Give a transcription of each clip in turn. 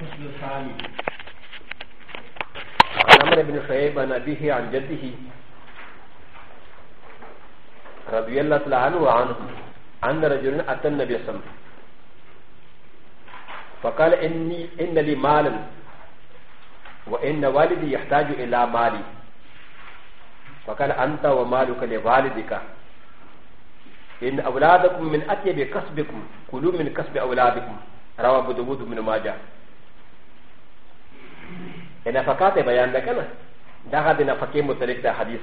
عمر بن شعيب عن أبيه عن جده رضي الله تعالى عنه وعنه أن رجلا أتى النبي صلى الله عليه وسلم فقال إني إن لي مالا وإن والدي يحتاج إلى مالي فقال أنت ومالك لوالدك إن أولادكم من أطيب كسبكم كلوا من كسب أولادكم رواه ابو داود بن ماجه ا ن ف ق ا ت ب ي ا ن د ك ن ا د غ د ن ف ق ي متلك د حديث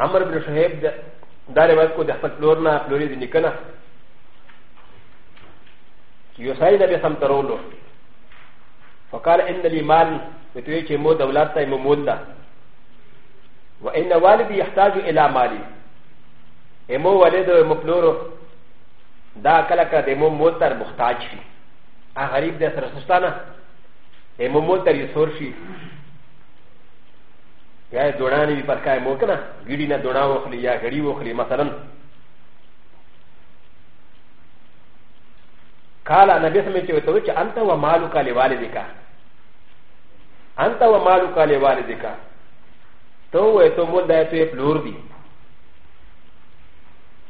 عمر بن شهيب د ا ر و ا ت كو د خپل پلورنا پلوري د نکنه یو سای نبی سم ترولو فقال ان لي مال وتوي چې مو دولت ته مو مول ده وان والدي يحتاج الى مالي امو والد مو پلورو دا کله کله د مو مول تر محتاج شي ا غریب د سرستانه ا م م و ت ر ي س و ر ش ي يا دوناني ب ر ك ا ي موكنا غيرنا دونا وخلي يا غري وخلي مثلا قال انا بسمعك وتوجه انت ومالك لوالدك انت ومالك لوالدك تو وتمول دايتو يبلور بي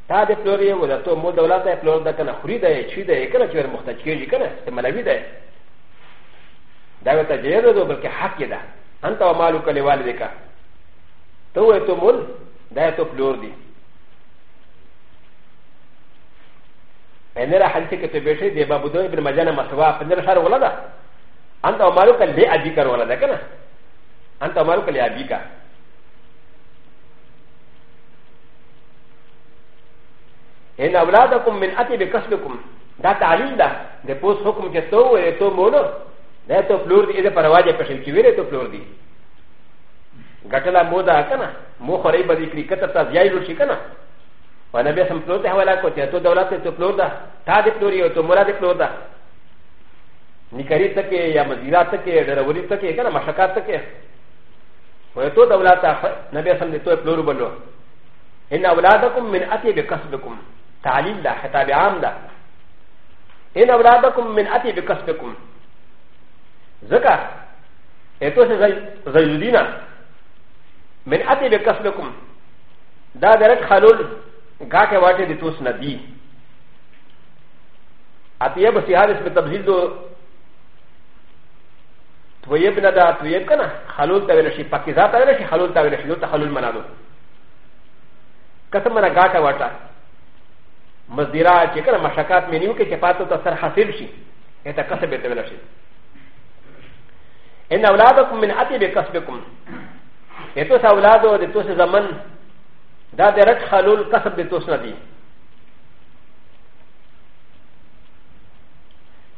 تا د پلورې ولا تو مول دولت پلور د کنه خري دی چی دی کنه چې مختچ کېږي کنه استعمالوي دی だよたじれど、ぼけはきだ。あんたはまるかれわれか。とえともん、だよとプロディ。エネラハリティケテベシディバブドイブマジャナマスワー、ペネラシャラウラダ。あんたはまるかれあびかわらだかな。あんたはまるかれあびか。エナウラダコンメンアティベカスルコン。だたありんだ。で、ポスホコンケトウエトモノ。だとフローディーでパラワジャペシンキウィレとフローディー。ガタラモダーカナ、モハレバディクリカタタジャイロシカナ。ワナベサンプロテハワラコティアトダウラテトフローダ、タデフロリオとモラデフローダ。ニカリタケやマジラタケ、ダラウリタケ、ガナマシャカタケ。ウェトダウラタ、ナベサンデトフローバロ。インアウラダコム、ミンアティベカスドコム、タリンダ、ハタビアンダ。インアウラダコム、ミンアティベカスドコム。زكا اتوس زي الدين من اتي بكسبكم دا درك خلول غاكا واتي لتوس ندي اتي ابو سيارس بتبزيل دو تويب ندا تويب كنا خلول تاويلشي فكذا تاويلشي خلول تاويلشي دوتا خلول منادو كتم منا غاكا واتا مزدرا چكنا مشاكات منيو كي چپاتو تا سر حاصل شي اتا كسب بتبلشي ان اولادكم من اتي بكسبكم يتوس اولادو يتوس زمن دا درك خلول كسب يتوس ندي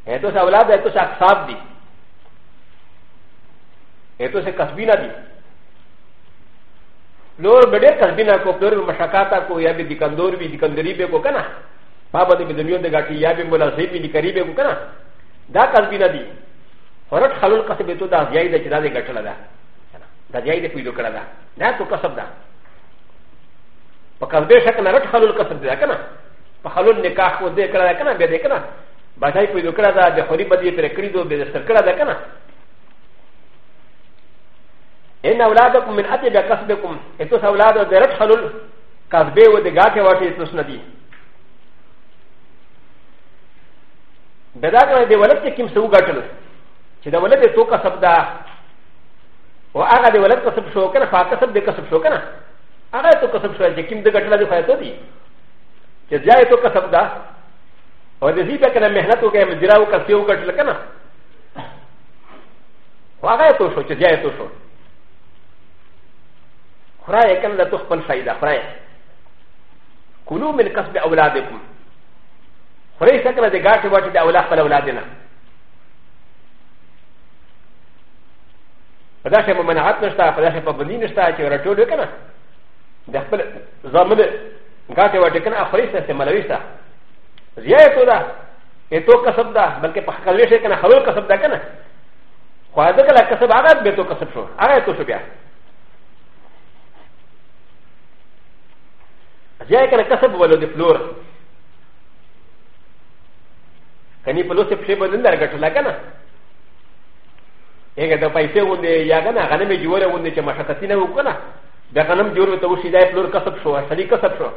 يتوس اولاد يتوس اكساب دي يتوس كسبينا دي لور بدر كسبينا كو بدر مشاكاتا كو يا بدي كندور بي دي كندري بي كو كنا بابا دي بدنيو دي غاتي يا بي مولا سي بي دي كريبي كو كنا دا كسبينا دي فرد خلول کسب بیتو دا زیای دا چدا دی گٹلا دا دا زیای دی پیدو کرا دا نا تو کسب دا پا کسبی شکل رد خلول کسب دا کنا پا خلول نکاح خود دی کرا دا کنا بیا دی کنا بادشاہی پیدو کرا دا دی خوری بدی پر کری دو بیا دستر کرا دا کنا ان اولادکم من اتی بیا کسبکم اتوس اولادو دی رد خلول کسبی و دی گاکے واتی اتوس ندی بدا کنا دی ولد کم سو گٹلو چې د ولد تو کسب ده او هغه د ولد کسب شو کنه فا کسب د کسب شو کنه هغه تو کسب شو چې کوم د ګټل د فایده دي چې ځای تو کسب ده او د دې په کنه مهنت وکړي مجرا او کسب وکړل کنه هغه تو شو چې ځای تو شو خدای کنه د تو خپل فایده خدای کلو من کسب اولادکم خدای څنګه د ګټ وټ د اولاد خپل اولادینه パダシャマナハトナスタ、パダシャパブリンスタ、チュラトルカナ。で、ザムル、ガテワデカナ、ファイスタ、マラビスタ。ジャイトダ、エトカサダ、バケパカレシェカナ、ハウカサダカナ。ファダカラカサバラベトカサプション、アラトシュビア。ジャイカナカサブワロディフロー。カニプロセプシェブルンダーガトラカナ。هغه د پیسې غوندې یا کنه غنمې جوړه غوندې چې مشقتي نه وکړه د غنم جوړ ته وشي دا پلور کسب شو اصلي کسب شو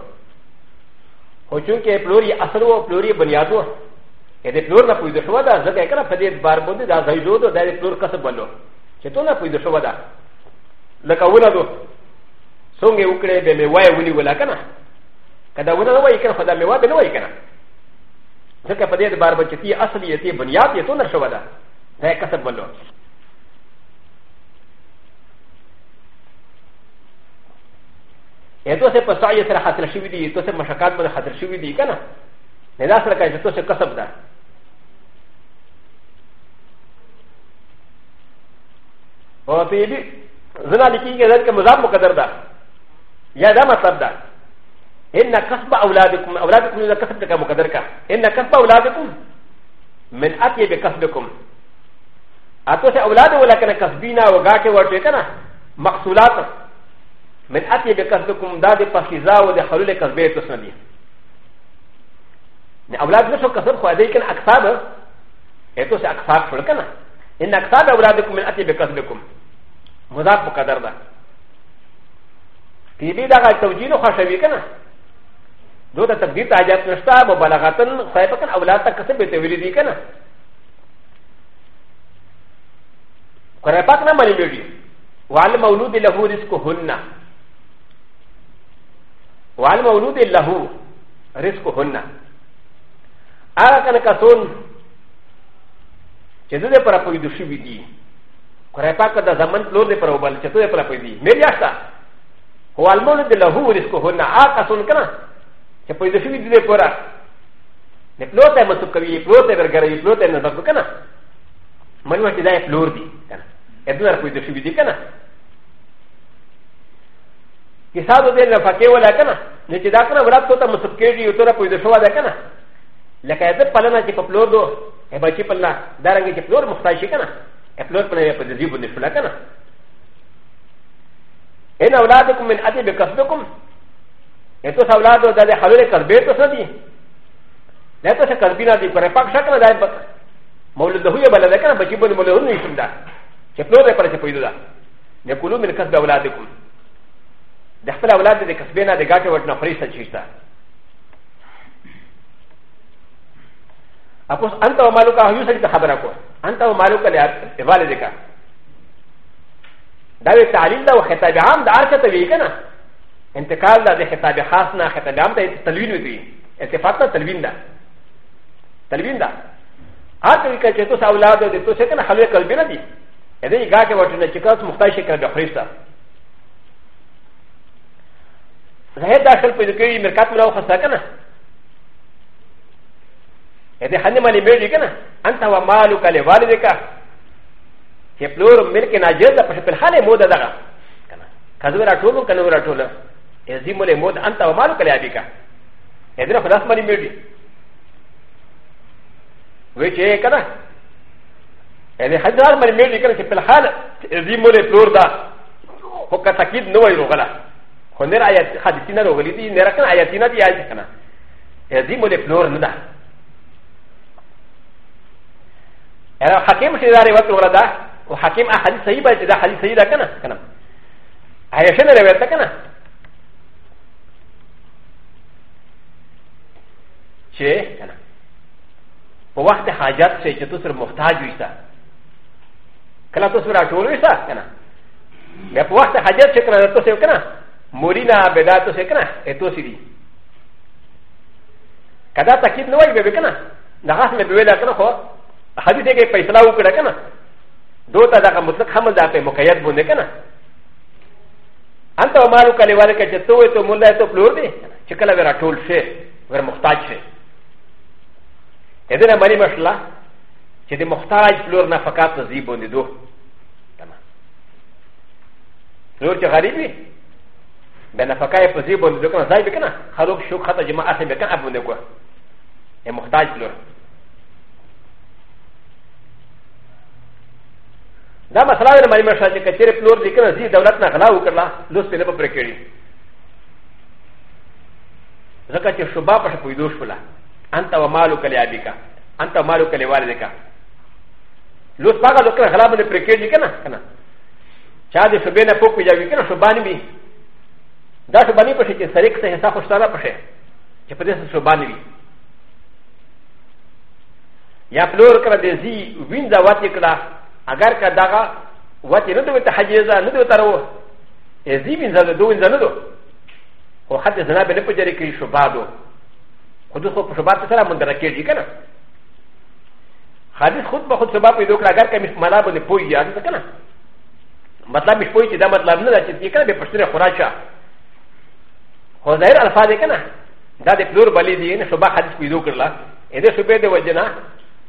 خو چونکې پلور یې اصل وو پلور یې بنیاد وو د پلور نه پوهېده شوه ده ځکه کنه په دې بار باندې دا ځای جوړ دا د پلور کسب بلو چې ته نه پوهېده شوه ده لکه ولدو څنګه وکړې به میوه ونیوله کنه که دا ونه نه وایي کنه خو دا میوه به نه وایي کنه ځکه په دې بار باندې چې اصل یې بنیاد یې تو نه شوه ده دا یې کسب بلو ا ت و س ه پسا یې سره حاصل شوی دی ا ت و س ه مشکات باندې حاصل شوی دی کنه نه دا سره کای ا ت و س ه کسب ده او ته یې زنا لیکيږي ځکه مزاب مقدر ده یا دا مطلب ده ان کسب اولادکم اولادکم دا کسب ده مقدر کا ان کسب اولادکم من اتی بکسبکم ا ت و س ه اولاد ولا کنه کسبینا وګاټه ورته کنه مقصولات من أ ت ي بكسبكم داد فخزا و د خلول كسبه تسندي ن اولاد نشو كسب خ و ا د ي كان اكثر اتوس اكثر شركنا ان اكثر اولادكم من أ ت ي بكسبكم مذاب بقدر ده في بيد هذا التوجيه خشبي كنا دو ته تقدیر ته حاجت نشته مبالغتن خدای پاک اولاد ته کسب به تویل دي کنه قرآن پاک نه مری ویږي وعلى مولود له رزقهن والمولود له رزقهن هغه کنه کسون چې د دې پر پوی د شوی دی کړه پاک د زمن لور دې پر وبل چې ته پر پوی دی مریاشتا هو المولود له رزقهن هغه کسون کنه چې پوی د شوی دی پر نه پلوته مڅ کوي پلوته ورګره پلوته نه دغه کنه منو چې دا پلور دی کنه ادنه پوی د شوی دی کنه キサドでなファケウラカナ、ネチダカナブラトタムスケリウトラポイドシュワダカナ。レカヤテパラナチパプロド、エバチパラ、ダランゲチプロムスタシカナ、エプロプレイプディブディフラカナ。エナウラドコメンアティベカスドコム、エトサウラドダレハレカルベトサディ。レトサカルビナディパレパクシャカナダイバカ。モルドウヨバレカナバチボンモルウニシンダ。チプロレパレチポイドダ。ネコルミンカスダウラディコム。د خپل اولاد د کسبې نه د ګټې وټ نه فریسه چیشته اپوس انت او مالو کا هیو سړي ته خبره کو انت او مالو کا دیواله دې کا دا وی تعلیل دا او خطاب عام د ارکه ته وی کنه انتقال دا د خطاب خاص نه خطاب عام ته تلوین وی اتفاق ته تلوین دا تلوین دا اته وی کچې تو اولاد دې تو څه کنه خلک قلب نه دي دې ګټه وټ نه چې کاس مختای شي کړه فریسه هذا شرط يذكر مركات ولا خصا كنا هذا حني مالي بيجي كنا أنت ومالك لوالدك كبلور ملك ناجز فشوف الحال مودة دغا كنا كذورا تولو كنورا تولو يزيم له مود أنت ومالك لأبيك هذا خلاص مالي بيجي ويش هي كنا هذا حدار مالي بيجي كنا كبلحال يزيم له بلور دا هو كتأكيد نوعي رغلا このアヤティナのウリティネラカンアヤティナディアジカナ。エディモデフローナダ。エラハケムシダレワトラダ、ウハケムアハリサイバジダハリサイダカナ。アヤシェネレベタカナ。チェカナ。ウワテハジャツェチェトスルモタジュイサ。カラトスラトウイサカナ。ウワテハジャツェカナトセウカナ。مرينا بداتو سكنا اتوسيدي كذا تاكيد نوعي ببكنا نغاس من بولا كنا خو حديث كي فيصلة وكذا كنا دوتا دا مطلق حمل دا في مقيد بوند كنا انت ومالك لوالك جتوه تو ملا تو بلور دي چكلا ورا طول شي ور محتاج شي هذا مري مشلا چې د محتاج بلور نه فقط زیبوندې دوه تمام بلور چې غریب وي ب ن ف ق ا ي ف ز ي ب و ن د ك ن زي بكنا خلوك شو خطا جماعه س ب ك ن ابو نكوى المحتاج له دا مساله د مالي مشاهده کچیر پلور د کنه زی دولت نه غلا وکړه لوس په لبه پرکړي زکه چې شوبا په شپې دوش ولا انت و مالو کلی ابیکا انت و مالو کلی والدکا لوس پاګه لوکړه غلا باندې پرکړي کنه کنه چا دې شوبې نه پوک پیجاوي کنه شوبانی به دا څه باندې پښه چې سریک ته حساب خوشاله پښه چې په دې څه باندې وي یا پلور کړه دې زی وینځه واتی کړه اگر کا داغه واتی نه دوی ته حجیزه نه دوی ترو زی وینځه نه دوی وینځه نه دو خو حد زنا به نه پجری کې شو بادو خود خو په شبات سره مونږ راکېږي کنه حدیث خود به خود سبب پیدا کړه اگر کمی مالا باندې پوي یاد کنه مطلب مش پوي چې دا مطلب نه دی چې کنه به پښتنه خوراشه هو زير الفاظ كنا دا د پلور بلی دی نه صبح حدیث پیدا کړلا اې دې صبح د وجنا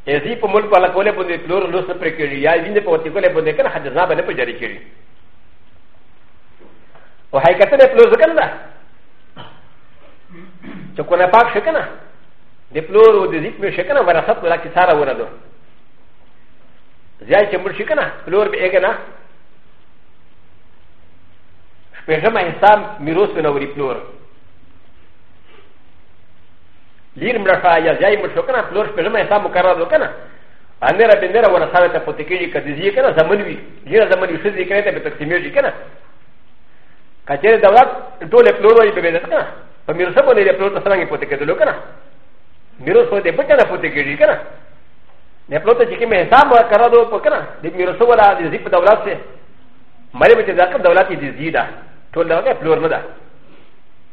ازي په مول په لکوله باندې پلور لوس پر کړی یا وینې په وتی کوله باندې کنه حدیث نه باندې په جاری کړی او حقیقت نه پلور ځکه نه چې کو نه پاک شکنه د پلور او د زیت مې شکنه ورثت ولا کی سارا ورادو زیای چې مړ شکنه پلور به یې نه شپږم حساب میروث نه وری پلور لين مرشا يا زي مشوكنا فلور فيلم يسا مكرر لكنا انا ربنا ورسالة فتكيجي كدزي كنا زمنوي لين زمنوي شزي كنا بتقسيميجي كنا كاتير دولات تولي فلور وي ببيدت كنا فميرسا بني فلور تسراني فتكيجي لكنا ميرسا دي بكنا فتكيجي كنا ن ا ل و ت ا چکی میں حساب کرا دو پکنا لیکن میرے سو والا جزی پہ دولت سے مرے بچے ذاکر دولت کی جزی دا ٹول دا پلور نہ دا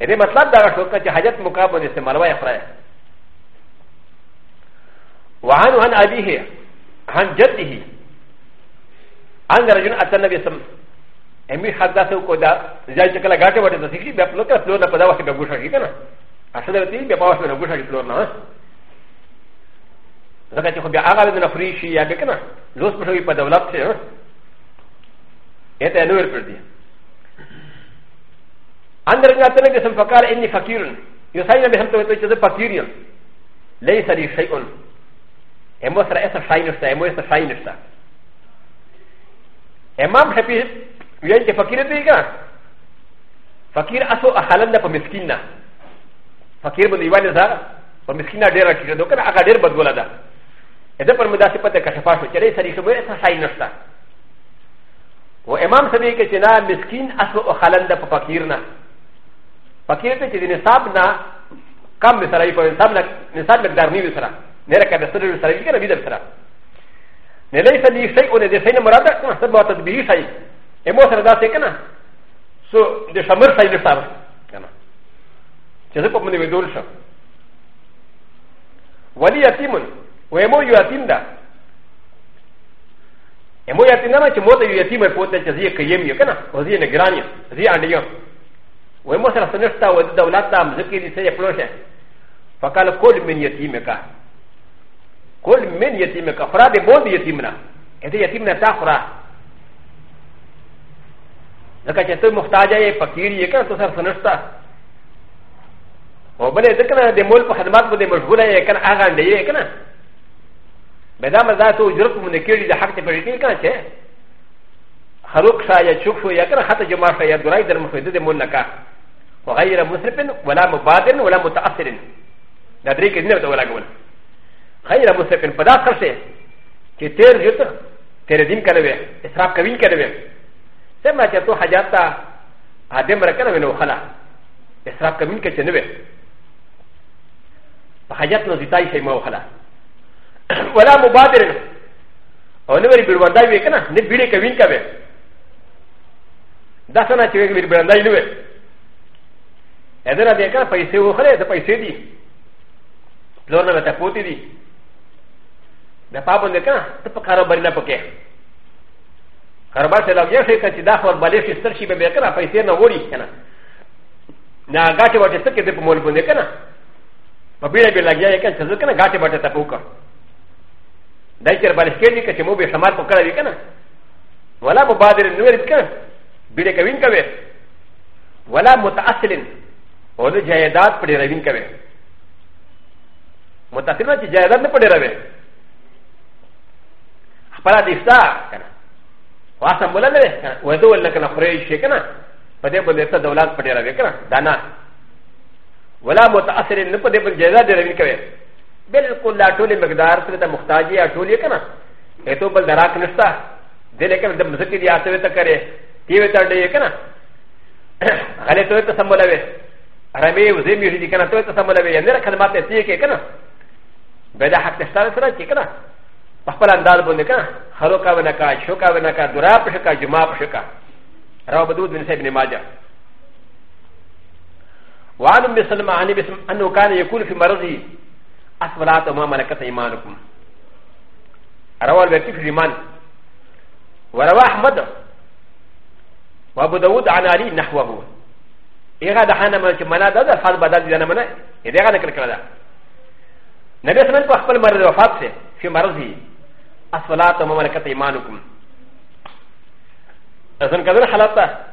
یہ مطلب دا شوق کا حاجت مقابلے سے ملوا افرایا وعن عن أبيه عن جده عن رجل أتى النبي صلى الله عليه وسلم أمي حدثه كذا زي شكل غاتة وده تسيكي بيبلو كلا فلور نبدا وحي بيبوشا كي كنا أصلا بتي بيبا وحي بيبوشا كي فلور نه زكاة خبيا أغلب من أفريشي يا بكنا لوس مشوي بدولات شيء نه هذا نور بردي عن رجل أتى النبي صلى الله عليه وسلم فقال إني فقير يسألني بهم تويتو كذا فقير ليس لي شيء エモスラエサシャイナスタエモエサシャイナスタエマムヘピウエンテファキルディガファキルアソアハランダファミスキナファキルブリワネザファミスキナデラキルドカナアカデルバドラダエデパムダシパテカシャファシュチェレサリシュエサシャイナスタウエマムセミケチナミスキンアソアハランダファキルナファキルテチディネサブナカムサライファンサブナネサブナダミウサラ ن ر ك ب س ر ر س ر ي ك ن ب ي د ب س ر ا ن ل ي س ل ي شيء و ن د ي س ي ن م ر ا د ك ن س ب ا ت د ب ي ش ي ا م و س ر د ا س ي ك ن ا سو د ش م ر س ي ل س ا ب ك ن ا ج ز ب م ن و د و ل ش ا و ل ي ي ت ي م و ي م و ي ت ي م د ا ا م و ي ت ي م د ا ش م و ت ي ت ي م ر ف و ت ج ز ي ك ي م ي ك ن ا و ز ي ن ج ر ا ن ي ز ي ع ن ي ا و ي م و س ر س ن ش ت ا و د و ل ا ت ا م ز ك ي ر ي س ي ا ف ل و ش ا فقال كل من يتيمك كل من يتيمك افراد بود يتيمنا هذا يتيمنا تاخرى لكن انت محتاج اي فقير يكا تصر سنشتا وبل ذكرنا دي مول خدمات بده مشغوله يكن اغان دي يكن بدام ذات اجرت من كيري ده حق تفريتين كان چه خلق شايا شوف يكن حتى جماعه يا دراي در مفيد دي مول نكا وغير مسرف ولا مبادر ولا متاثر ندري كده ولا قول غير مسافر فدا خرشه چې تیر جوت تیر دین کړو اسراف کوي کړو سم چې تو حاجات ته ادم رکړو نو خلا اسراف کوي کې چې نه وي په حاجات نو زیتای شي مو خلا ولا مبادر او نو وی بیروندای وی کنه نه بیره کوي کوي دا څنګه چې وی بیروندای نو وي اذن دې کړه پیسې وخره ته پیسې دي پلور نه ته پوتې دي でパブンでかな、とかばりなぽけ。カバセラギャシェイダフォーバレシスタシベベカラ、パイセナウォリキャナ。なガチェワチェケテポモルブネカナ。パビラビラギャイキャンセルカナガチェワチェタポカ。ダイチェバレスケリケチモビシャマポカラビカナ。ワラボバデルヌエルキャン。ビレカウィンカウェ。ワラモタアセリン。オルジャイダープレラウィンカウェ。モタセラチジャイダープレラウェ。خپل د اشتا کنه واسه بوله نه وته ول کنه خوري شي کنه په دې باندې ته دولت پټه راوي کنه دانا ولا متاثر نه په دې باندې جزا دی روي کوي بالکل لا ټولې مقدار سره ته محتاج یا ټولې کنه ته بل دراک نشتا دې لیکن د مزکی دی اسوي ته کرے تیوي ته دې کنه غلې ته ته سمولوي رمي وزي میږي کنه ته ته سمولوي نه کلمات یې کې کنه بدا حق تشتار سره کې کنه パパランダーボネカ、ハロカヴァナカ、ショカヴァナカ、ドラプシャカ、ジマプシャカ、ラバドゥンセブネマジャ。وعن ابن سلمى عن انه كان يقول في مرضه اصبرات وما ملكت ايمانكم روى البكي في الايمان وروى احمد وابو داود عن علي نحوه اذا دعانا من جمالا هذا الفاظ بدل لنا منه اذا كان كذا نبي سلمى قال مرض وفاته في مرضه الصلاه ومملكه ايمانكم اذن كذا حالتا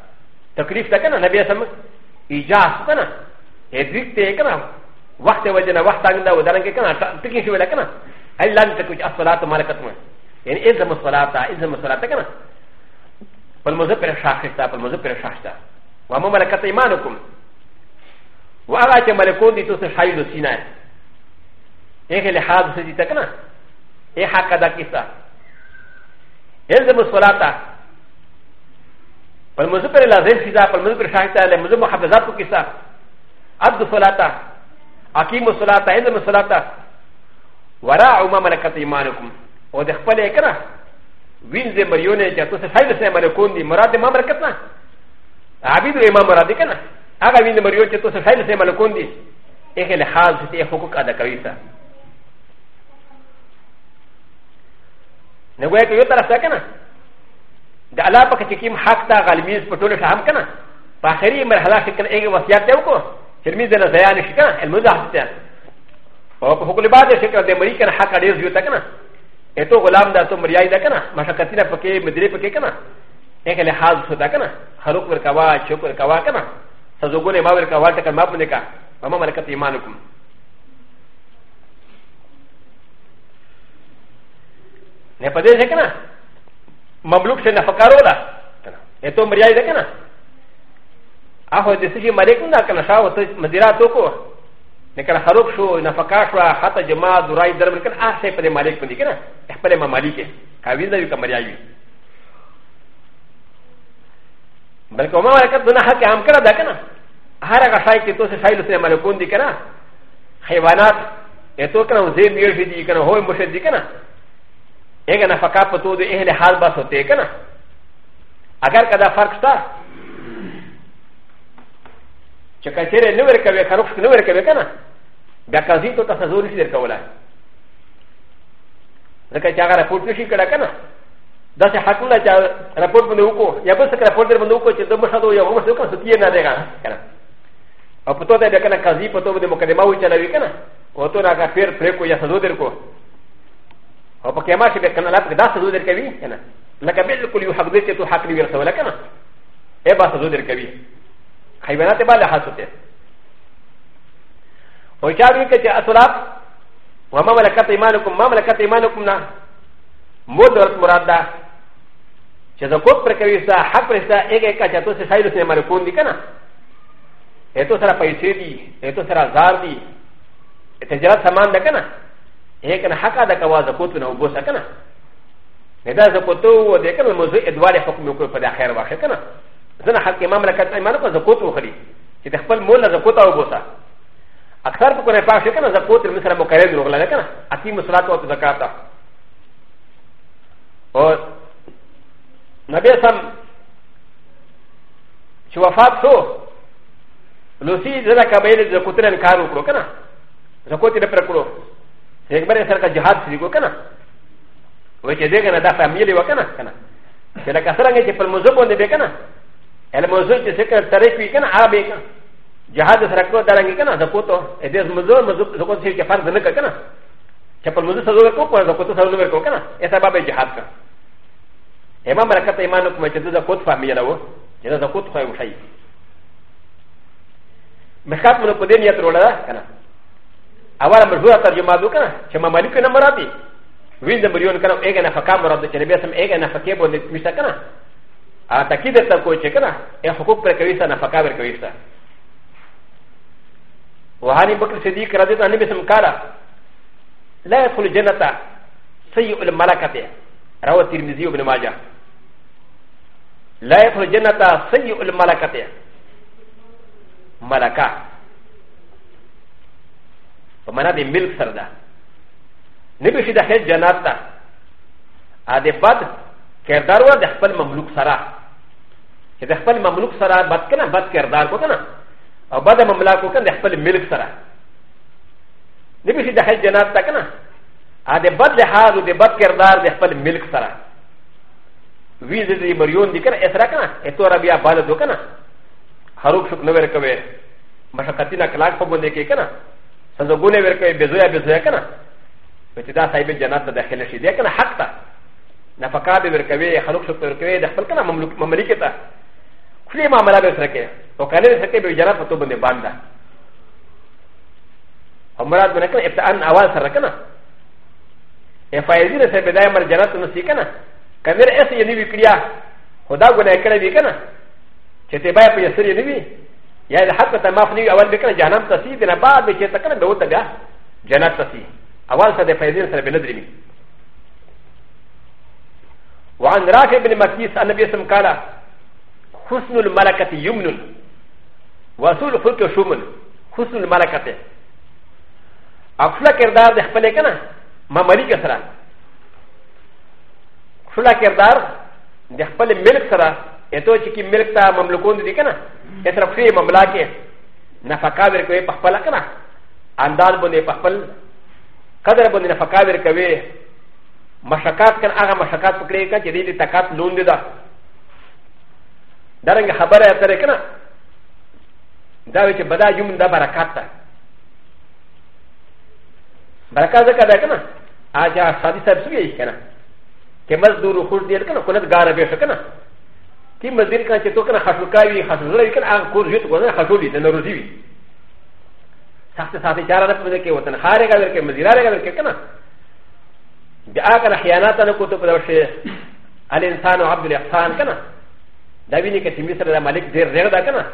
تكليف تكنا نبي اسم ايجاز كنا هديك تكنا وقت وجنا وقت عندنا ودارن كنا تكين شو لكنا هل لن تكوج الصلاه وملكتهم يعني اذا الصلاه اذا الصلاه كنا فالمزبر شاخصتا فالمزبر شاخصتا ومملكه ايمانكم وأنا أتمنى أن أكون لدينا حيث سيناء. إيه لحاظ سيدي تكنا؟ ا ح ق د ا ك ي س ا يلزم الصلاه فالمزبر لازم كيسا فالمزبر شاهدتا لمزبر محافظات كيسا عبد الصلاه اقيم الصلاه يلزم الصلاه وراء ما ملكت ايمانكم ودخل يكره وين زي مريونه جاتوس شايل سي ملكون دي مراد ما ملكتنا عبيد امام مراد كنا هذا وين مريونه جاتوس شايل سي ملكون دي ايه الحاز تي حقوق ادا كويسه なわけよたらさかな。だらぱかききんはたがりみずぽとるしゃんかな。パセリマハラシキンエグワシヤテオコ。シミズナザヤニシカン、エムザハテン。オコホクリバデシカデマリカンハカディズユタカナ。エトゴランダトムリアイダカナ。マシャカティナポケムディレポケカナ。エケレハズソダカナ。ハロクルカワ、チョクルカワカナ。サゾゴレマウルカワタカマブネカ。マママカティマヌクム。ねぱでせかなマブルクセナファカローラエトムリアイデカナアホディシジマレクナカナシャワトマディラトコネカハロクショーナファカシュラハタジャマドライダルカナアセプレマレクニカナエプレママリケカウィザユカマリアユバルコマーカドナハキアンカラダカナハラガサイケトセサイルセマレコンディカナハイワナエトカナウゼミュージディカナホイムシェディカナエガナファカパトでエレハルバソテーカナアガカダファクタチェカチェレネベカベカロフクネベカベカナガカジトタサゾリシデカウラザカチャガラポテシカラカナダシハクラチャラポテブノコヤブサカラポテブノコチェドマシャドヤウマシュカスティエナデガカナアポトデカナカジポトブデモカデマウチャラビカナオトラガフェルプレコヤサゾデルコ او په کما چې به کنه لا په داسې زو در کوي کنه لکه بالکل یو حق دې ته تو حق نه ورسول کنه اے با زو در کوي حیوانات به له حاصله او چا دې کې چې اصلاب وما ملکت ایمانکم ما ملکت ایمانکم نه مود ورت مراد ده چې زکوت پر کوي ستا حق پر ستا یک یک چې تاسو شایلو سره مرکون دي کنه اته سره پیسې دي اته سره زار دي تجارت سامان ده کنه هيك انا حكا دا كوا زكوتو نو بوسا كنا ندا زكوتو و دي كنا الموضوع ادوار حكم يكون فدا خير واخر كنا زنا حق امام لكت ايمان كو زكوتو خلي چې تخپل مول زکوتا او بوسا اکثر په کنه پاشه کنه زکوت تر مسره مقرر وګلا کنه اتی مسلات او زکات او نبی سم چې وفات شو لوسی زنا کبیله زکوتن انکار وکړو کنه زکوت یې پر کړو ا ك ب ر س ر ك جهاد سيكو كنا و ش د ي ك ن ا دافع ميلي وكنا كنا سلك سرعه ي ف ا ل م ز و ب و ن د ب ك ن ا الموزون تسكر تركي كنا عربي كنا جهاد سرقو دارنگي كنا زكوتو ا د ي ز مزور مزور زكوتو سيكي فرد نكا كنا ش ف ا ل مزور سزور كو كنا زكوتو سزور كو كنا ا س ب ا ب جهاد كنا امام ركعت ايمانكم ا ج د ز زكوت فاميلا و ج د ز زكوت خير شيء مخاطب من القديم يترولا كنا アワーマジュアタジマドカナ、チェママリカナマラビ。ウィンダムリオンカナエガナファカマラでチェレビアサムエガナファケボンでミサカナ。アタキデタコチェカナ、エホコプレカリサナファカブレカリサ。ウハニバクセディカラディタニビサムカラ。ライフルジェナタ、セイウルマラカテ、ラワティミズヨブルマジャ。ライフルジェナタ、セイウルマラカテ、マラカ。په معنا د ملک سره ده نه به شي د خیر جنات ته ا د بد کردار و د خپل مملوک سره چې د خپل مملوک سره بد کنه بد کردار کو کنه او بد مملک کو کنه د خپل ملک سره نه به شي د خیر جنات ته کنه ا د بد لحاظ او د بد کردار د خپل ملک سره وی د دې مریون دي کنه اسره کنه اته ربیا بالا دو کنه هروک شک نو ورکوي مشقتینا کلاک په باندې کې کنه ان زګونه ورکوي بزویا بزویا کنه چې دا صاحب جنت ته داخله شي دی کنه حق ته نفقه به ورکوي خلق شو ورکوي د خپل کنه مملوک مملکت ته خلی معاملہ به سره کوي او کنه سره کوي به جنت ته باندې باندې عمرات بن کنه ابتداء اول سره کنه افایزی سره بدايه مر جنت نه سی کنه کنه اس یې نیو کړیا خدا ګناه کړی دی کنه چې ته بای په یسری نیوی やはりハッカタマフニー、アワーベカジャナムタシー、デナバーベチェタカナドタガ、ジャナタシー、アワーサデファイデンサベルディミ。وعن رافع بن مكيس أن باسم قال حسن الملكة يمن وصول الخلق شمن حسن الملكة أفلا كردار ده خبلة كنا ما ملك سرا فلا كردار ده خبلة ملك سرا ا ت و چې کی ملک ته مملکون دي کنه ا طرف یې مملکه نفقه ورکوي په خپل کنه انداز باندې په خپل قدر باندې نفقه ورکوي مشکات کنه هغه مشکات پکړي کنه چې دې تکات لون دي دا درنګ خبره اترې کنه دا چې بدا جمع دا برکات ده برکات ځکه ده کنه اجازه شادي صاحب سوي کنه کې مزدور خور دې کنه کولت غاره به کنه キムディンカチトカナハシュカイハシュレイカンアンコージュトコナハシュリデンロジビサテサテチャラプレケウトンハレガレケムディラレガレケケナデアカナヒアナタナコトプラシェアレンサノアブリアサンケナダビニケティミスラマリクデレレダケナ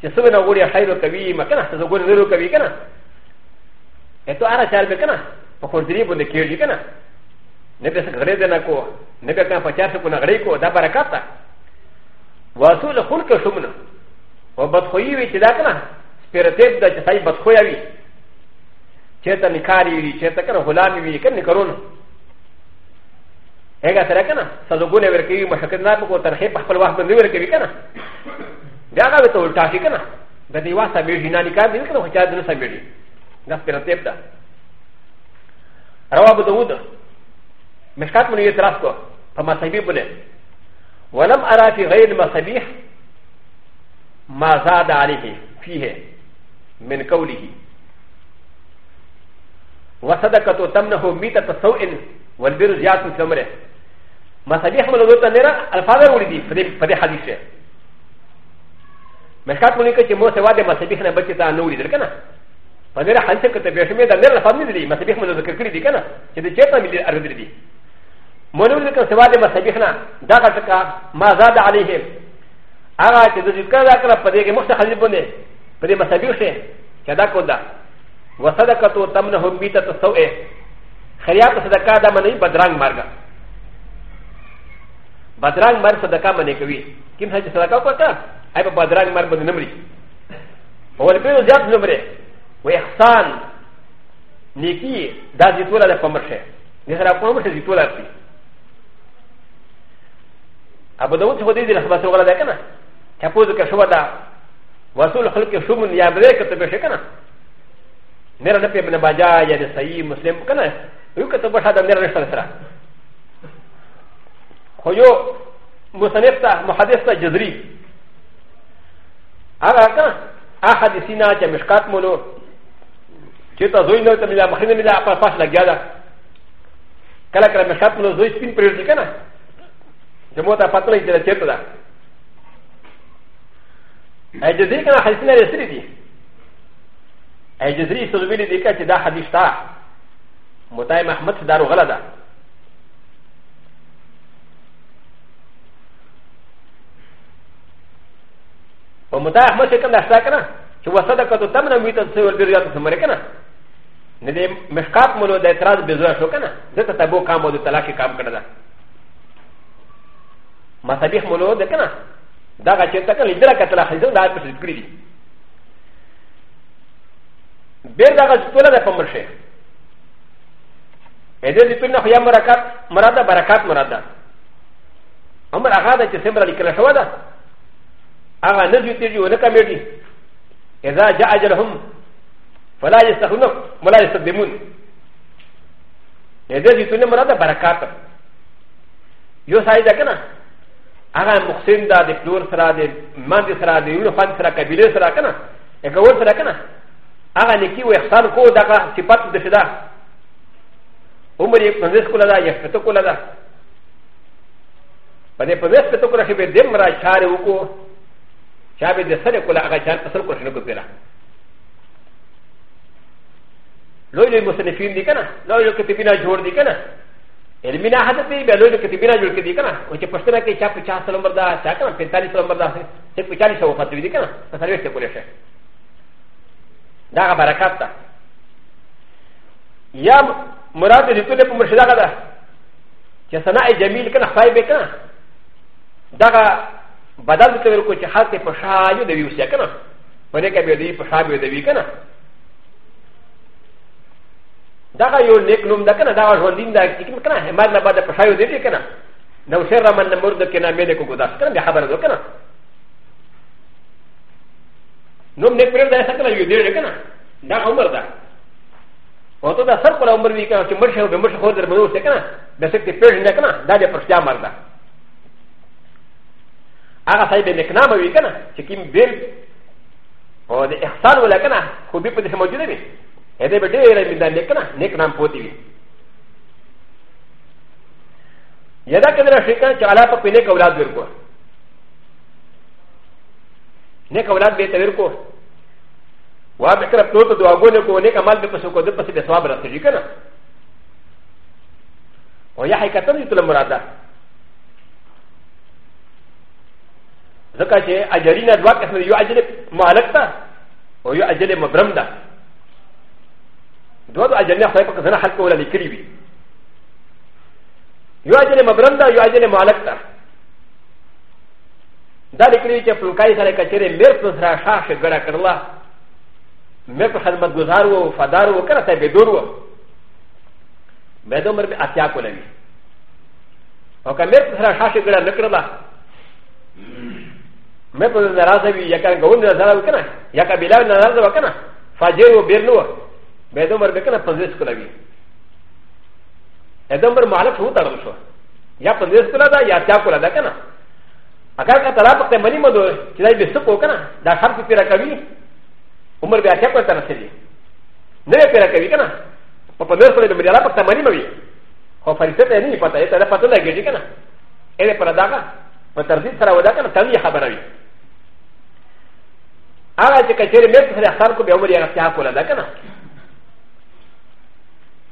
チェスウェナウォリアハイロカビマケナセゾゴリロカビケナエトアラチャルベケナパコディリボンデキュリケナネベスグレデナコ ن ب ي ك ا ن فجاه سكون غريكو دا بركاتا وصول خلق شمنا وبدخوي وشداتنا سبيرتيب دا جسائي بدخوي وي چهتا نکاری وی چهتا کنه غلامی وی کنه کرون هغه سره کنه صدقونه ورکوي مشکل نه کو ترخه په خپل وخت باندې ورکوي کنه دا هغه ته الټا شي کنه د دې واسطه به جنا نکار دي کنه خو چا دنه سمېږي دا سپیرتیب ده رواه ابو داود مشكات من يتراث كو فما سبي بني ولم أرى في غير ما سبيح ما زاد عليه فيه من قوله وصدقة تمنه ميتة سوء والبر زيادة في عمره ما سبيح من غير تنيرا الفاظ ولدي فدي حديثه مشكات من يكتب موسى وادي ما سبيح نبكي تانوري دركنا فنرى حديثة كتبه شمية دنيرا الفاظ ندري ما سبيح من ذكر كريدي كنا كده شيطان من الأرض ندري منو ذكر سواد مسبيخنا داغا تكا ما زاد عليهم اغا تذكر ذكر فديك مستخدم بني فدي مسبيخه كذا كذا وصدقه تمنهم بيتا السوء خيات صدقه دا مني بدران مرغا بدران مرغ صدقه مني كوي كم هاي صدقه كوتا اي بدران مرغ بن نمري هو البيو زياد نمري واحسان نيكي دا زيتولا لفمرشه نسرا قومشه زيتولا فيه ابو داود هو دي رحمه الله عليه كنا تقول لك شو هذا وصول خلق شوم يا بريك تبي شكنا نرى نبي ابن باجا يا نسائي مسلم كنا يكتب هذا نرى نشتغل ترى هو مصنفتا محدثتا جذري هذا كنا أحد سينا كمشكات مولو چیتا زوی نو تمیلا مخینه میلا اپا پاس لگیا دا کلا کلا مشکات مولو زوی سپین پریوزی که نه ジモタパトリーでチェットだ。アジェリカのハリスナレスリティ。アジェリーソルビリディカチダハディスタ。モタイマハマツダロガラダ。و متاع احمد شکم داشتا کنه چه و صدقه تو تمنا میتن سوال بریات سمره کنه نه ده مشکاپ ملو ده اعتراض بزوه شو کنه ده تتبو کام و ده تلاکی کام کرده مسابيح مولو ده كنا دا غشير تكن لدرا كتلا خيزون دا پس لكري بير دا غشير تولا دا پمرشه اده دي پرنا خيا مرکات مرادا برکات مرادا عمر اغا دا چه سمرا لکلا شوا دا اغا نزيو تيجي ونکا ميري اذا جاء اجلهم فلا يستخدمون ولا يستخدمون اده دي پرنا مرادا برکات یو سائی دا کنا هغه مقسم دا د پلور سره د مند سره د یو خان سره قبیله سره کنه هغه ور سره کنه هغه نکی و احسان کو دغه صفات د شدا عمر یې پنځه کوله دا یې پته کوله دا په دې پنځه پته کوله چې به دم را چار وکړو چا به د سره کوله هغه چار اصل کوشنه کو پیرا لوی لوی مصنفین دي کنه لوی لوی کتابونه جوړ دي کنه ا ل م ن ا هذا في بلوك كتبنا جل كديكنا وشبشتنا كي شاب شاب سلام بردا شاكنا في تالي سلام بردا سيف شالي سوى خاطر ديكنا فسالي سيقولي شيء دا بركاتا يا مراد يقول لك مرشدا غدا كسناء جميل كنا خايب كنا دا بدل تقول كوشي حالتي فشايو دوي وسيكنا فنكا بيدي فشايو دوي كنا だがよねくのんだかなだわんりんだいきんかなへまなばだぱしゃよでてかななおせらまんなもどけなめでこごだすかんではばらどかなのんねくれださかなよでるかなだがおもらだおとださこらおもりかなちむしゃべむしゃほでものせかなだせてペルなかなだでぱしゃまだあがさいべねくなまびかなちきんべるおでえさんをらかなほびぷでもじゅうでみ ا د ه ب د ي ر ا من ذ ل ك ن ا نكنا قوتي يدا كذا شيكا شالا فقيني كولاد بيركو نيك اولاد بيت بيركو وابكر بتوتو دواغونكو نيك امال بقصوكو دبس بسواب رسجيكنا ويا حيكتن يتلى مرادا ذكا شيء اجرين ادواك اسمه يو اجل مالكتا ويو اجل مبرمدا دوه اجنه خدای په کزنه حل کوله لیکلی وي یو اجنه مبرم ده یو اجنه معلق ده دا لیکلی چې فلکای سره کچره میر په سره شاشه ګړه کړله میر په خدمت گزار وو وفادار وو کړه ته به دور وو مې د عمر په اتیا کوله وي او که میر په سره شاشه ګړه نکړله مې په ناراضه وي یا کله ګوند ناراضه وکنه یا کله بلا ناراضه وکنه فاجر و بیرنو ベドマルベカナパンデスクラビエドマルマラフウタルショヤパンデスクラダヤタコラダカナアカカタラパテマリマドキラビスコカナダハプピラカビウマルベアキャパタナシリネレピラカビカナパパデスクラビラパタマリマビホファリセテニパタエタラパトナゲリカナエレパラダガパタリサラウダカナタミヤハバラビアラチェケチェレメスラサルコビアウリアラキャコラダカナ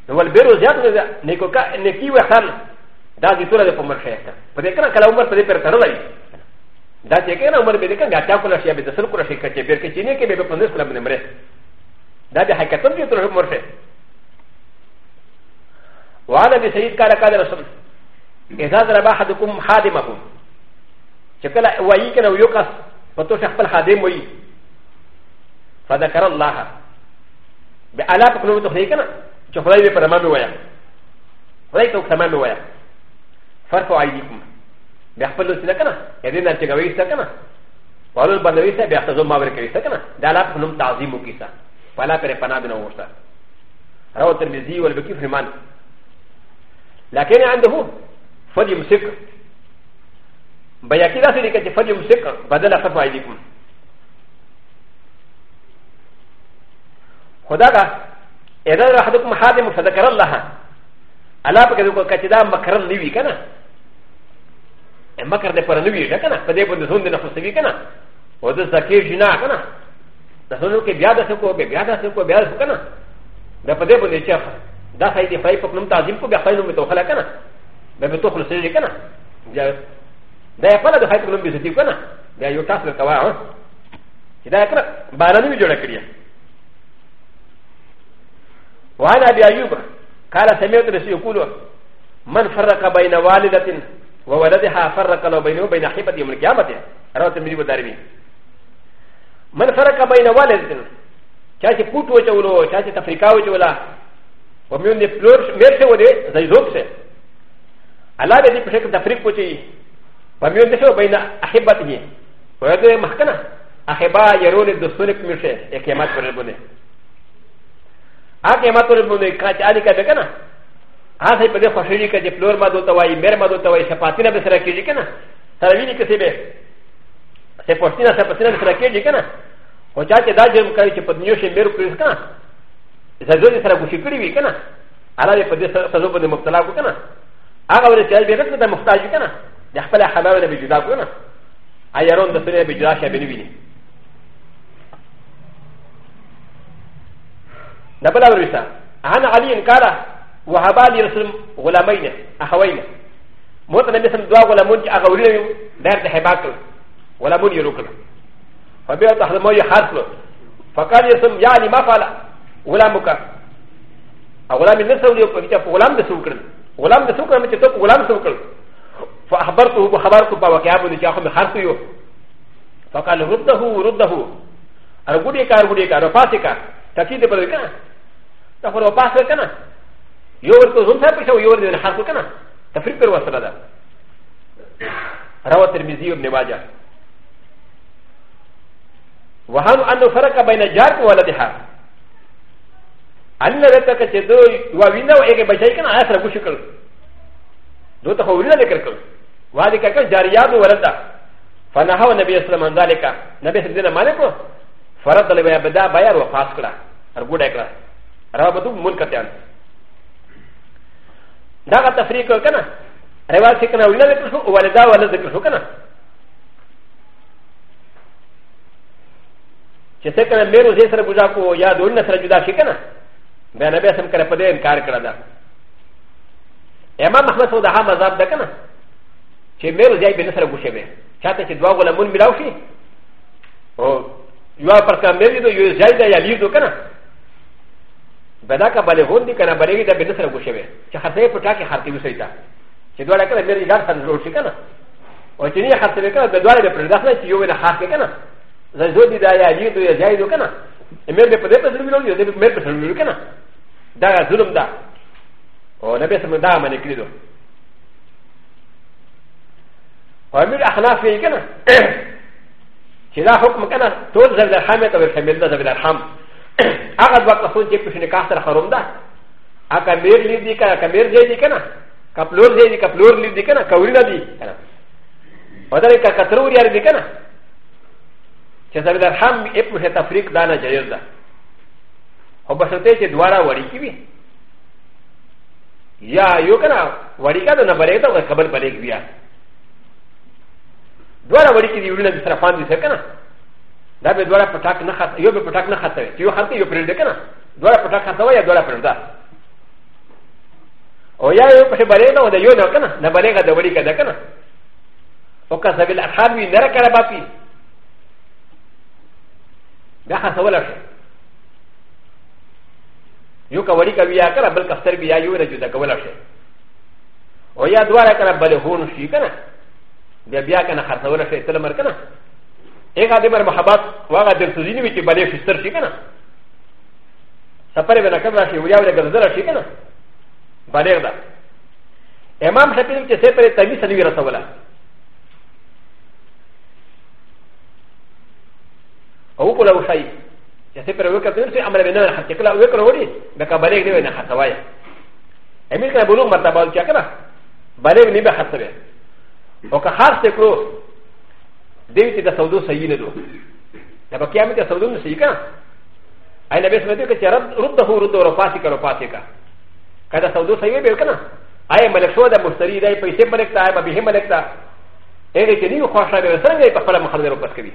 و ا ل ب ر و زياد نيكوكا نيكي وخان دا دي سورة دي فمر شيخ فدي كان كلا عمر فدي پر ترلل دا تي كان عمر بيدي كان غاتا كلا شيء بيدي سل كلا شيء كچه بير كچه نيه كي بيبه پندس كلا من مره دا دي حقيقتم جي ترلل مر شيخ وعلى بي سيد قال قال رسول إذا ضرب أحدكم خادمه شكلا وعي كان ويوكس فتوش أخبر خادم وعي فذكر الله بألا بقلوب تخليقنا چې خدای به پر امامي وایي خدای ته تمام وایي فرق او ایدیکم بیا خپل وسیله کنه یدې نه چې غوي څه کنه ورل بندوي څه بیا تاسو ما ورکوي څه کنه دا لا په نوم تعظیم وکي څه فلا پر پنا بنو وشتا راو ترمذی ول بکی فرمان لكن عنده فليمسك بياكي لا سيدي فليمسك بدل خطوه ايديكم خداك ا ذ ا ر ح د ك م خادم فذكر الله الا بكذا كتدا مكر نبي كنا مكر د ب ر نبي كنا فدي بن زون دنا فسبي كنا وذ زكي جنا كنا نحن كي بيادا سكو بيادا سكو بيادا سكو كنا د فدي بن شاف دا سيدي فاي فكنم تعظيم كو بيخاين متوخلا كنا بمتوخل سيدي كنا دا يقال ده هاي كلهم بيزيد كنا دا يوتاس الكواه كده كنا بارنبي جوړ کړی وانا ابي ايوب قال سمعت رسول يقول من فرق بين والدة وولدها فرق له بينه وبين حبة يوم القيامة رواه الترمذي والدارمي من فرق بين والدة چاچه پوت وچولو چاچه تفریقا وچولا ومیون دی پلور میر سے ودی زیزوب سے اللہ دی پشک تفریق پوچی ومیون دی شو بین احبت ہی ویدو محکنہ احبا یرول دستون پمیشه اقیامات پر بونه アケマトルムネカチアリカデカナアセプレファシリカディプロマドタワイメマドタワイシャパティナベセラキジカナサラミニカセベセポシナセパティナベセラキジカナウチャチダジムカリチパニューシメルクリスカナザゾリサラブシクリビカナアラリパディサゾブデモクタラブカナアガウリチアリベレクタモクタジカナヤファラハラベジュダブカナアヤロンダセレビジュラシャベリビニ ن ب ل ا ب ر ي س ا عن علي انكارا وهابا لرسم غلامين اخوين موت النبي صلى الله عليه وسلم غلامون اغورين دار دحباكل غلامون يروكل فبيعت احدهم يحاصل فقال يسم يعني ما فعل غلامك غلام النسو غلام بسوكل غلام بسوكل متى تقول غلام سوكل فاخبرته وخبرته بوكابه لجاهم حاصل فقال رده رده ارغديك ارغديك رفاتك تكيد بدركه だからパスかな。よくぞんさぴしょうよりはずかな。たフリペルはそれだ。رواه الترمذي بن ماجه وهم أن فرق بين جارك وولدها أن ذلك تدو ووينا وإيجا بشيكنا على سرقو شكل دو تخولنا لكركل وهذه كركل جارياب وولدها فنهى النبي صلى الله عليه وسلم ذلك نبي صلى الله عليه وسلم فرد لبيا بدا بيار وفاس كلا أرقود أكلا رابطه ملكتان دغه تفریق وکنه رواج کنه وینا ذکر شو ولدا ولا ذکر شو کنه چې څه کنه میرو زې سره بوجا کو یا دولنه سره جدا شي کنه بیا نبی سم کړه په دې انکار کړه دا امام احمد سودا هم مذاب ده کنه چې میرو زې به سره ګوشه به چاته چې دوا غلمون ملاو شي او یو پر کا میرو یو زې دا یا لیدو کنه ب د ا ك ب ل غ و ن د ي كان بلغي د ب ن س ر غ و ش و ي چې خرڅې په ټاکه خرڅې وسېتا چې دواړه کله مېري ګټ سره جوړ شي کنه او چې نه خرڅې کړه د دواړه په پرداخ نه چې یو نه خاص کنه زو دي دا یا یی دو یا جای دو کنه مېر په دې په سر ویلو دې مېر په سر ویلو کنه دا ظلم ده او نبی سم دا باندې کړی دو او مېر اخلاف یې کنه چې دا حکم کنه ټول زړه خامه ته ورخمل ده زړه خامه هغه دوه کسان چې په نکاح سره حرام ده هغه میر لیدي کنه کمیر ځای دی کنه کپلور ځای دی کپلور لیدي کنه کورینه دی کنه ودرې کا کترور یار دی کنه چې زموږ در هم په هه تفریق دانه جایز ده او بشرته چې دواره وړي کی وي یا یو کنه وړي کا نه بلې ته خبر بلې بیا دواره وړي کی دی ورنه سره فان دي سره کنه だべどらパタクなかよべパタクなかったよ。よはてよプレデカナ。どらパタカタワやどらプレダ。おやよペバレナオでよなかな。なばれがでわりかだかな。おかさびらはみならからばぴ。だはさわらし。よかわりかびやからばかさびやよらじゅだかわらし。おやどらからばれほんしかな。でびやかなはさわらし。てらまかな。エガデマハバワガデルスジニビキバレフィスタシキナサパレベナカラシウヤウレガザラシキナバレダエマンシャピンチセパレタミサニラサワラオコラウシャイセパレウカテンセアマレベナハテクラウエクロウリベカバレディベナハサワイエミカブルマタバルチャカナバレディベハサベオカハセクロでいてたサウドサイネド。なばきゃみたサウドのシーカー。あなべすめてかロッドホールドロパシカロパシカ。かたサウドサイネベルかな。あやまれそうだ、もしたりだい、パイセンバレクター、まびへんばれくた。えれてにゅうこしゃべるさんがいぱらまはるのかすけび。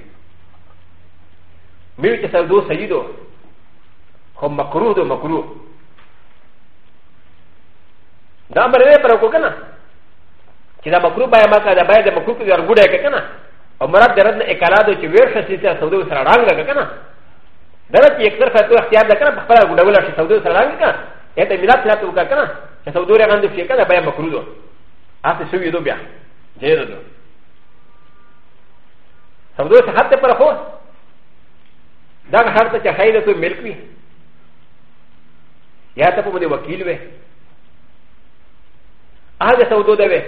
みるてサウドサイド。ほまくるどまくる。だまれればこかな。きだまくるばやまかだばやでもくるやるぐらいかな。و مرد درد نه اکالا دو چې ویر شسي ته سودو سره رنگ لګه کنه درد چې اکثر فتو اختیار ده کنه خپل ګډول شي سودو سره رنگ کنه اته ملات لا تو کنه چې سودو رنگ اند شي کنه بیا مکرو دو اته سو یدو بیا جیر دو سودو صحت ته پر خو دا هر ته چې خیر ته ملک وي یا ته په دې وکیل وي هغه سودو ده وي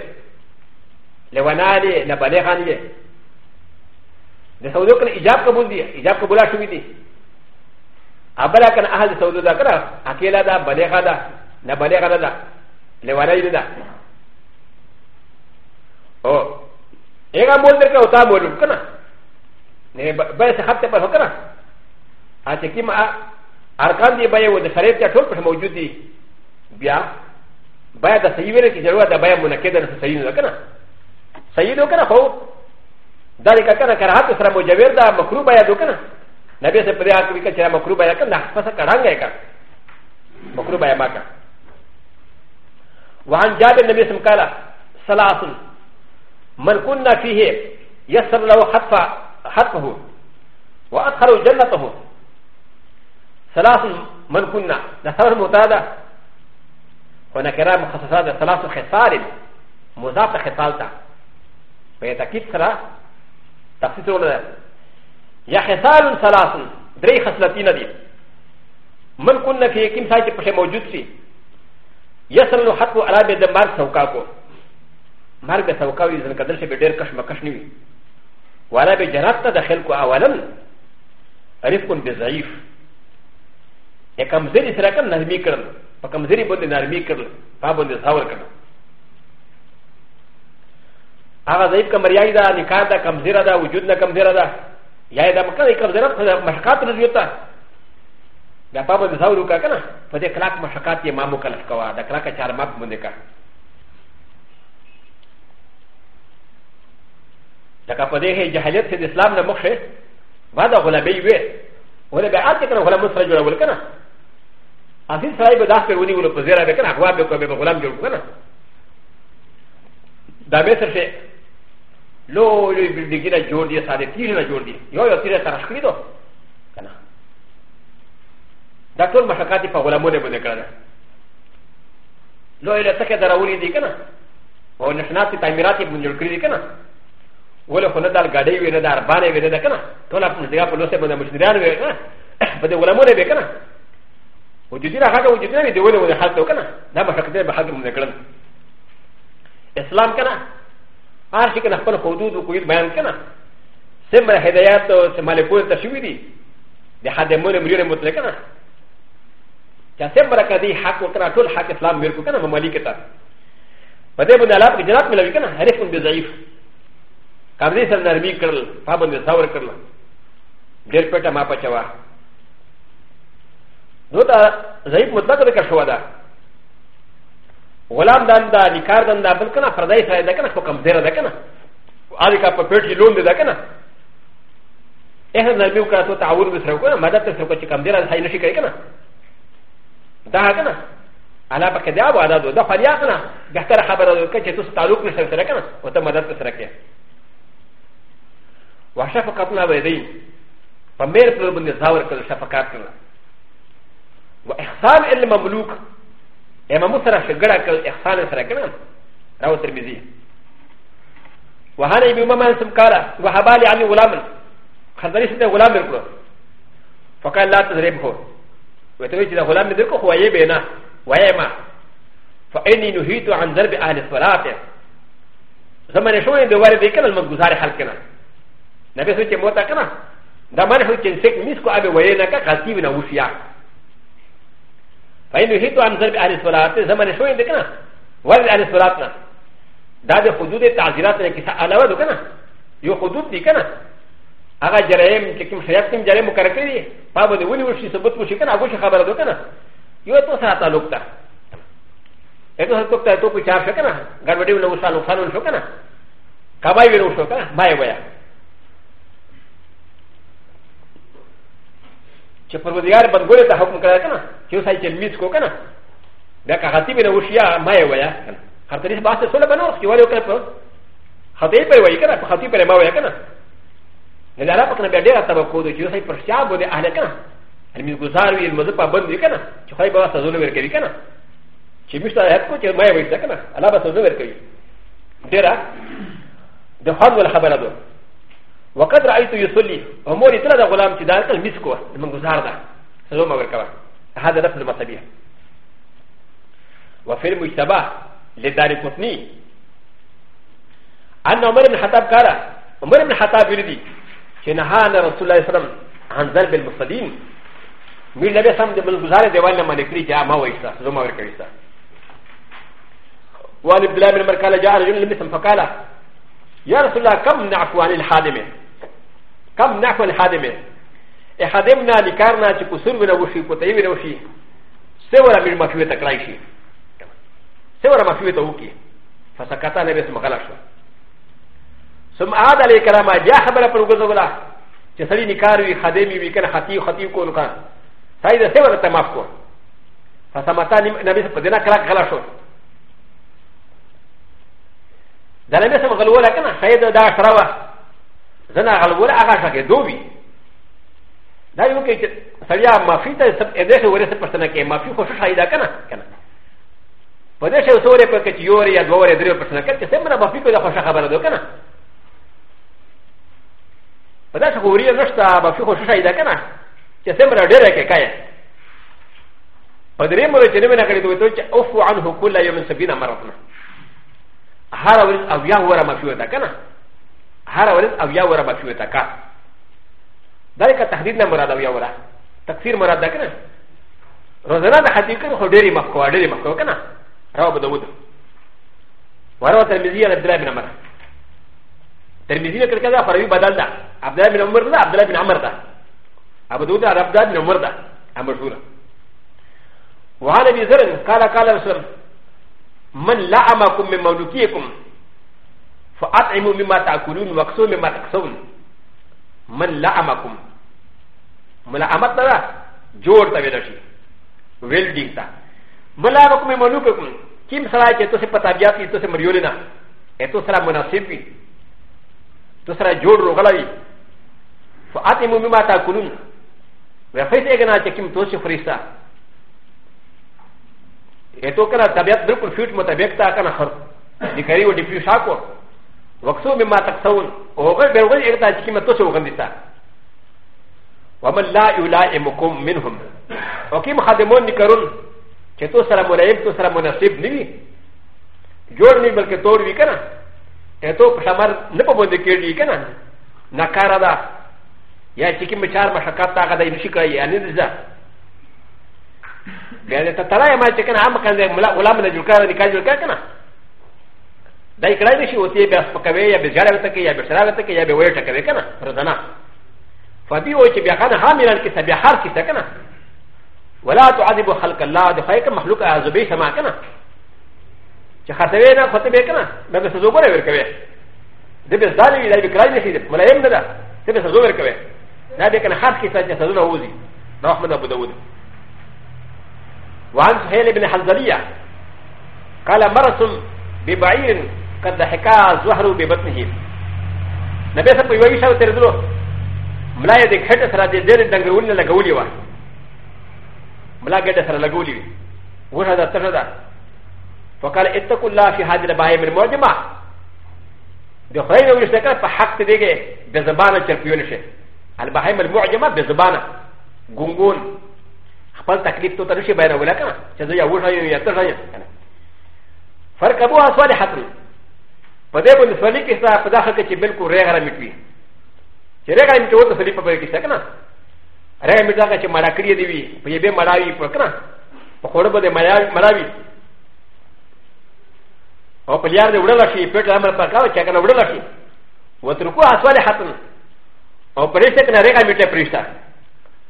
لونالي لبلغانيه د سعودو کنه ایجاب قبول دی ایجاب قبول شوی دی ابلا کنه اهل سعودو دا کنه اکیلا دا بلیغا دا نه بلیغا دا لوالای دا او ایغا بول در کنه اتا بولو کنه نه بس خط پر کنه اته کیم ارکان دی بای و د شریعت ته ټول په موجود دی بیا بیا د صحیح ویل کی ضرورت دا بیا منکه ده صحیح نه کنه صحیح نو کنه خو だれかからかはとすらもじゃべるだ、マクロバやどかな。なべせぷりゃくびかちゃマクロバやかな、パサカランガイカ。マクロバやまか。ワンジャベルのべせんから、サラスン。マルコンナフィヘ、ヤサラオハファ、ハファウ。ワアハロジャナトウ。サラスン、マルコンナ、ナサラモタダ。ونكرا مخصصات ثلاث خصال مضاف خصالتا فيتكيد صراحه تفسير ولا يا خسال ثلاث دري خصلتين دي من كنا في كم ساعه بشه موجود سي يصل له حق على بيد مار سوكاكو مار به سوكاو يزن كدل شي بيدر كش مكش ني ولا بجرات تدخل كو اولا رفق بضعيف يا كمزري سرا كم نرمي كرن فكمزري بده نرمي كرن فابن ذاور كرن هغه ضعیف کمریای ده نکاح ده کمزیره ده وجود نه کمزیره ده یا دا مکه ده کمزیره خو مشکات رجوع ته بیا پا به مثال وکړه که نه په دې کلاک مشکات یې ما مکلف کوه د کلاکه چارماک باندې که لکه په دې جهلیت کې د اسلام نه مخ شي واده غلبې وې ولې به آت کړه غلام سره جوړول کنه اصل سړی به داسې ونی ول په زیره به کنه اخوا به کو به غلام جوړ کنه دا به څه شي ローリビリギナジョーディーサーディティーナジョーディー。ヨヨティレタラスキド。ダトルマシャカティパウラモデブデカラ。ロイレセケダラウリディケナ。オネシナティタイミラティブニュークリディケナ。ウォルフォナダルガディウィレダーバレウィレデカナ。トラフンディアポロセブナムシディアウィレナ。パデウラモデベカナ。ウジュディラハガウジュディアウィレディウィレハトカナ。ナマシャカティバハグムデカナ。イスラムカナ。アシキナフォンコドドコイバンキナ。セムラヘディアト、セマレポータシュウィディ。で、ハデモネムリレムトレカナ。じゃセムラカディハコカナトルハケフラムルコカナマリケタ。パデブナラプリジャーメラビカナ、ヘレフォンデザイフ。カディセンダーミークル、ファブンデサウルクル。デルペタマパチャワ。ノタ、ザイフムタクルカシュワダ。غلام دان دا نکار دان دا بل کنه پردای سره ده کنه حکم دیره ده کنه آدی کا په پیټ لون دی ده کنه اهر نرمی وکړه ته تعاون به سره وکړه مدد ته سره وکړه چې کم دیره ځای نشي کوي کنه دا کنه انا پکې دا و ادا دا خلیا کنه بهتر خبره ده چې تاسو تعلق نشته سره کنه او ته مدد ته سره کې وشفقتنا بيدي فمير پر باندې زاور کړ شفقات کړ واحسان المملوک ا م ا م و س ر ا ش ج ر ا ك ا ل إ خ س ا ن س ر ا ك ن ا ر ا و ت ر م ز ي وهذا يبي مما انسم كارا وهبالي عني غلاما خزري سيدي غلام يركو فقال لا تضربه وتريد الى غلام يركو هو يبينا ويما فاني نهيت عن ضرب اهل الصلاه زمن شويه دوار بكل المنجزار حلقنا نبي سيدي موتا كنا دمان هو تنسك مسكو ابي وينا كاكاسيبنا وشيا فإن يحيط عن ضرب أهل الصلاة زمن شوي دكنا ورد أهل الصلاة داد حدود تعزيرات كيسا علاوة دكنا يو حدود دي كنا هغه جرائم چې کوم شریعت کوم جرائم مقرر کړی دي پابه دی ونیول شي ثبوت وشي کنه هغه خبره ده کنه یو تو سره تعلق ده اته هر څوک ته تو په چار شکنه ګډوډي ونه وسه نقصان ونه شو کنه کبای ویرو شو کنه ما یې ویا چې پروردګار بدګورې ته حکم کړی کنه چې اوس چې میز کو کنه دا که خطیب نه وشیا ما یې ویا کنه خطریس بحث سره بنور چې وایو کنه خطیب پر وایي کنه په خطیب پر ما ویا کنه نه دا را پکنه بیا ډیر تبه کو چې اوس پر شیا بده اهل کنه ان میز گزار وی مزه په بند کنه چې خای به تاسو نه ورکړي کنه چې مشته حق کو چې ما یې وایي کنه الله به تاسو ورکړي ډیر د خپل خبره ده وقد رايت يصلي وموري تلا غلام تدارك المسكو من غزاره سلوما سلوم هذا نفس المسابيح وفي المجتمع لدار قطني أن عمر بن الخطاب قال عمر بن الخطاب يردي نهانا رسول الله صلى الله عليه وسلم عن ذلك المصطلين من النبي صلى الله عليه وسلم من غزار ديوان لما نكري جاء ما ويسا سلوم وكبا وعن ابن الله بن مركاله جاء رجل لم يسم فقال يا رسول الله كم نعفو عن الحادمه كم نحو الحادم احدمنا لكارنا تكسر من وشي كتيب من وشي سورة من مكوية كلايشي سورة مكوية وكي فسكتا نبس مغلشو ثم عاد عليه كلاما جاء خبر پر گزولا چسری نکاروی خادمی وی کن خطیو خطیو کو نکان سای ده سورة تماف کو فسمتا نبس پدنا کلاک غلشو دلمه سم غلولا کنا سید دا شراوه زنا غلول هغه شګه دوی دا یو کې سړیا مافي ته سب اې دغه ورې څه پښتنه کې مافي خو شای دا کنه کنه په دې شی وسوره په کې یو یا دوه ورې درې پښتنه کې چې څنګه مافي کوله خو خبره ده کنه په دې شی ورې نشته مافي خو شای دا کنه چې څنګه ډېر کې کای په دې مور چې نه کړی دوی ته اوف عنه کله یوم سبینا مرتنا هر ورځ او یا ور مافي ودا کنه هر ولد او یا ورا بشوي تکا ذلك تحديد نه مراد او یا ورا تكفير مراد ده کنه روزنه ده حدیث کنه خو ډيري مخکوا ډيري مخکوا کنه راو بده وته وروى ترمذي عن عبد الله بن عمر ترمذي نے کہا فروی بدل دا عبد الله بن عمر دا عبد الله بن عمر دا ابو داود عبد الله بن عمر دا مشهور وعن ابي ذر قال قال رسول من لعمكم من مولوكيكم فاطعموا مما تاكلون واكسوا مما تكسون من لعمكم ملعمتنا لا جور تبلشي ويلدين تا ملعمكم ملوككم كم سرا كي تسي پتابيات كي تسي مريولنا اتو سرا مناسب بي تو سرا جور روغلا بي فاطعموا مما تاكلون وفيس اگنا چه كم توسي فريستا اتو کنا طبيعت بالکل فیوٹ مطابق تا کنا خر دکری و ڈپیو شاکور وكسو مما تكسون وغير بغير اغتاج كما تسو غندتا ومن لا يلائمكم منهم وكيم خادمون نكرون كتو سرى ملائم تو سرى مناسب نبي جوڑ نبي بلکه تور بي كنا اتو پشمر نپا بند کردی كنا نکارا دا یا چکی مچار مشکات تاقا دا انشی کرا یا نیز دا بیانه تا تلا یا ما چکن عام کنده غلام نجل کارا نکاجل کار کنا だいくらでしょうてべすぱかべやべじゃらべたけやべしらべたけやべわたけべかな、フラザナ。ファビオチビアカナハミランキサビアハキサカナ。ウラトアディブハルカラー、ファイカマルカアズベシャマカナ。チハテベナ、ファテベカナ、メブスズオブレベルカベ。でべザリラビクライシー、マレンダダ、でべスズオブレカベ。なべかなハキサジャサズナウズィ、ナフマナブドウズ。ワンスヘレビンハザリア。カラマラソン、ビバイン。قد حكا زهر ببطنه نبي سب يوي شاو تردلو ملايا دي خط سرا دي دير دنگرون لگولي وا ملا گد سرا لگولي وشا دا تشا دا فقال اتقوا الله في هذه الباية من المعجمة دي خرين ويشتكا فحق تديگه بزبانة چرپيونشه الباية من المعجمة بزبانة گونگون خپل تکلیف تو تنشي بیانولا کنا چه زو یا وشا یا تشا یا فرق ابوها صالحة パデブンソリキサー、パダハケチベルコレアミキ。チェレガミトウトソリパブリキセカナ。レアミザケチマラクリエディビ、パイベマラビプカナ。パコロボデマラビ。オパリアデウラシ、ペタアマパカウチェカナウラシ。ウトルコアソレハトン。オパレセカナレアミテプリスタ。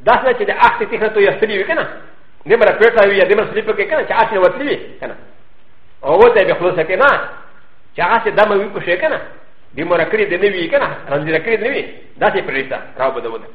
ダスナチでアクティクトヨスリウケナ。でも、ペタウィアデマスリプケケナ、チアシノワスリウケナ。オーティブクロセケナ。چې هغه څه دمه وي په شي کنه د مورکري د نوي کنه رنځره کړی دی دا څه پرېستا راو بده وده